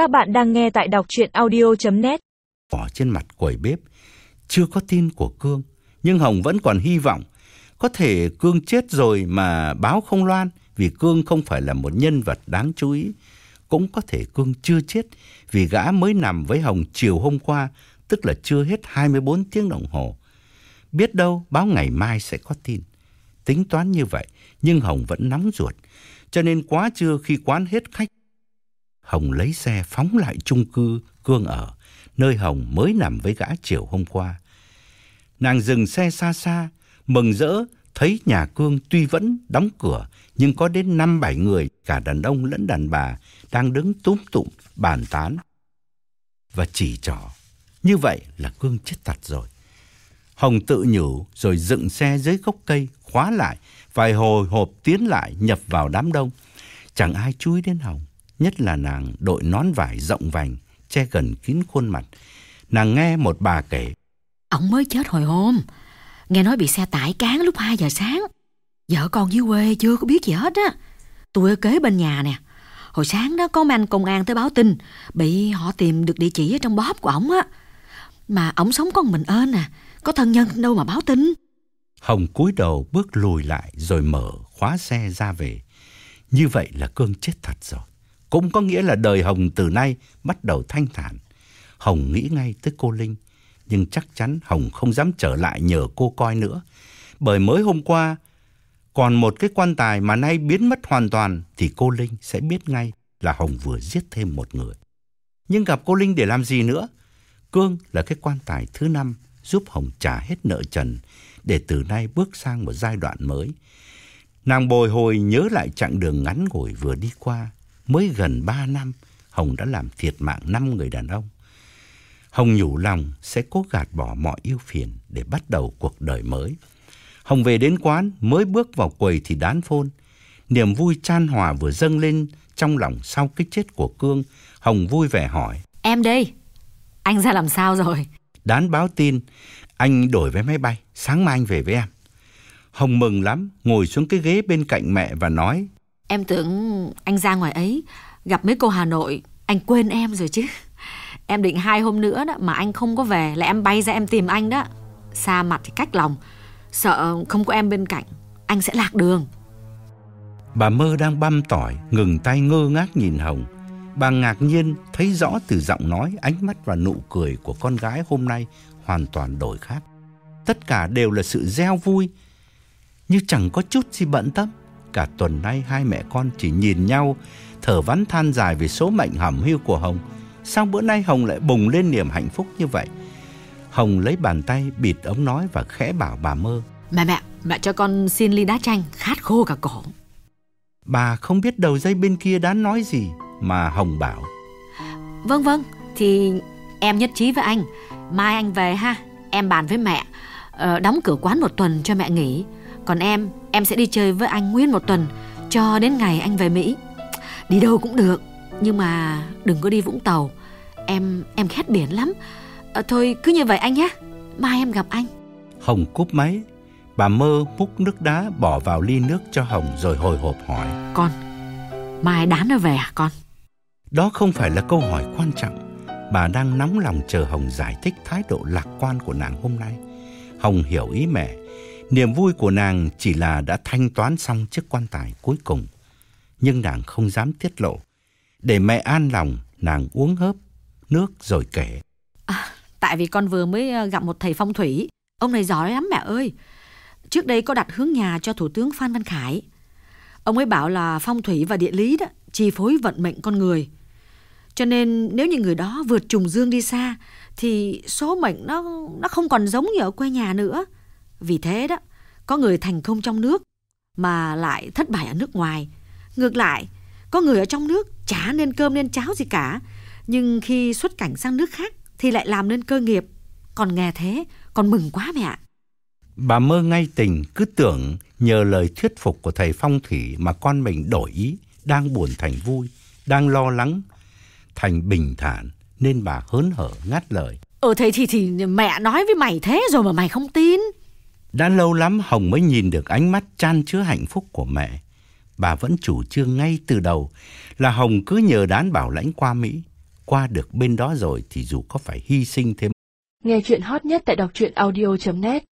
Các bạn đang nghe tại đọc chuyện audio.net Bỏ trên mặt quầy bếp, Chưa có tin của Cương, Nhưng Hồng vẫn còn hy vọng. Có thể Cương chết rồi mà báo không loan, Vì Cương không phải là một nhân vật đáng chú ý. Cũng có thể Cương chưa chết, Vì gã mới nằm với Hồng chiều hôm qua, Tức là chưa hết 24 tiếng đồng hồ. Biết đâu báo ngày mai sẽ có tin. Tính toán như vậy, Nhưng Hồng vẫn nóng ruột, Cho nên quá trưa khi quán hết khách Hồng lấy xe phóng lại chung cư Cương ở, nơi Hồng mới nằm với gã chiều hôm qua. Nàng dừng xe xa xa, mừng rỡ thấy nhà Cương tuy vẫn đóng cửa, nhưng có đến năm bảy người, cả đàn ông lẫn đàn bà, đang đứng túm tụm, bàn tán. Và chỉ trỏ, như vậy là Cương chết thật rồi. Hồng tự nhủ rồi dựng xe dưới gốc cây, khóa lại, vài hồi hộp tiến lại nhập vào đám đông. Chẳng ai chú ý đến Hồng nhất là nàng đội nón vải rộng vành, che gần kín khuôn mặt. Nàng nghe một bà kể. Ông mới chết hồi hôm, nghe nói bị xe tải cán lúc 2 giờ sáng. Vợ con dưới quê chưa có biết gì hết á. Tôi ở kế bên nhà nè. Hồi sáng đó có mấy anh công an tới báo tin, bị họ tìm được địa chỉ ở trong bóp của ổng á. Mà ổng sống con mình ơn à, có thân nhân đâu mà báo tin. Hồng cúi đầu bước lùi lại rồi mở khóa xe ra về. Như vậy là Cương chết thật rồi cũng có nghĩa là đời Hồng từ nay bắt đầu thanh thản. Hồng nghĩ ngay tới cô Linh, nhưng chắc chắn Hồng không dám trở lại nhờ cô coi nữa. Bởi mới hôm qua, còn một cái quan tài mà nay biến mất hoàn toàn thì cô Linh sẽ biết ngay là Hồng vừa giết thêm một người. Nhưng gặp cô Linh để làm gì nữa? Cương là cái quan tài thứ năm giúp Hồng trả hết nợ trần để từ nay bước sang một giai đoạn mới. Nàng bồi hồi nhớ lại chặng đường ngắn ngủi vừa đi qua, mới gần 3 năm, Hồng đã làm thiệt mạng 5 người đàn ông. Hồng nhủ lòng sẽ cố gạt bỏ mọi ưu phiền để bắt đầu cuộc đời mới. Hồng về đến quán, mới bước vào quầy thì đán phôn. Niềm vui chan hòa vừa dâng lên trong lòng sau cái chết của Cương. Hồng vui vẻ hỏi. Em đây, anh ra làm sao rồi? Đán báo tin, anh đổi vé máy bay, sáng mai anh về với em. Hồng mừng lắm, ngồi xuống cái ghế bên cạnh mẹ và nói. Em tưởng anh ra ngoài ấy, Gặp mấy cô Hà Nội, Anh quên em rồi chứ. Em định hai hôm nữa đó Mà anh không có về Là em bay ra em tìm anh đó. Xa mặt thì cách lòng, Sợ không có em bên cạnh, Anh sẽ lạc đường. Bà mơ đang băm tỏi, Ngừng tay ngơ ngác nhìn Hồng. Bà ngạc nhiên thấy rõ từ giọng nói, Ánh mắt và nụ cười của con gái hôm nay Hoàn toàn đổi khác. Tất cả đều là sự gieo vui, Như chẳng có chút gì bận tâm. Cả tuần nay hai mẹ con chỉ nhìn nhau, thở vắn than dài về số mệnh hầm hưu của Hồng. Sao bữa nay Hồng lại bùng lên niềm hạnh phúc như vậy? Hồng lấy bàn tay bịt ống nói và khẽ bảo bà mơ. Mẹ mẹ, mẹ cho con xin ly đá chanh, khát khô cả cổ. Bà không biết đầu dây bên kia đã nói gì mà Hồng bảo. Vâng vâng, thì em nhất trí với anh. Mai anh về ha, em bàn với mẹ. Ờ, đóng cửa quán một tuần cho mẹ nghỉ. Còn em, em sẽ đi chơi với anh nguyên một tuần cho đến ngày anh về Mỹ. Đi đâu cũng được, nhưng mà đừng có đi Vũng Tàu. Em em khét biển lắm. À, thôi cứ như vậy anh nhé. Mai em gặp anh. Hồng cúp máy. Bà mơ múc nước đá bỏ vào ly nước cho Hồng rồi hồi hộp hỏi. Con, mai đán nó về à con? Đó không phải là câu hỏi quan trọng. Bà đang nóng lòng chờ Hồng giải thích thái độ lạc quan của nàng hôm nay. Hồng hiểu ý mẹ Niềm vui của nàng chỉ là đã thanh toán xong chiếc quan tài cuối cùng. Nhưng nàng không dám tiết lộ. Để mẹ an lòng, nàng uống hớp nước rồi kể. À, tại vì con vừa mới ờ, gặp một thầy phong thủy. Ông này giỏi lắm mẹ ơi. Trước đây có đặt hướng nhà cho Thủ tướng Phan Văn Khải. Ông ấy bảo là phong thủy và địa lý đó chi phối vận mệnh con người. Cho nên nếu như người đó vượt trùng dương đi xa thì số mệnh nó nó không còn giống như ở quê nhà nữa. Vì thế đó, có người thành công trong nước mà lại thất bại ở nước ngoài. Ngược lại, có người ở trong nước chả nên cơm nên cháo gì cả, nhưng khi xuất cảnh sang nước khác thì lại làm nên cơ nghiệp. Còn nghe thế, còn mừng quá mẹ ạ. Bà mơ ngay tình cứ tưởng nhờ lời thuyết phục của thầy phong thủy mà con mình đổi ý, đang buồn thành vui, đang lo lắng thành bình thản nên bà hớn hở ngắt lời. Ờ thầy thì thì mẹ nói với mày thế rồi mà mày không tin. Đã lâu lắm Hồng mới nhìn được ánh mắt chan chứa hạnh phúc của mẹ. Bà vẫn chủ trương ngay từ đầu là Hồng cứ nhờ đán bảo lãnh qua Mỹ. qua được bên đó rồi thì dù có phải hy sinh thêm Nghe chuyện hot nhất tại đọc audio.net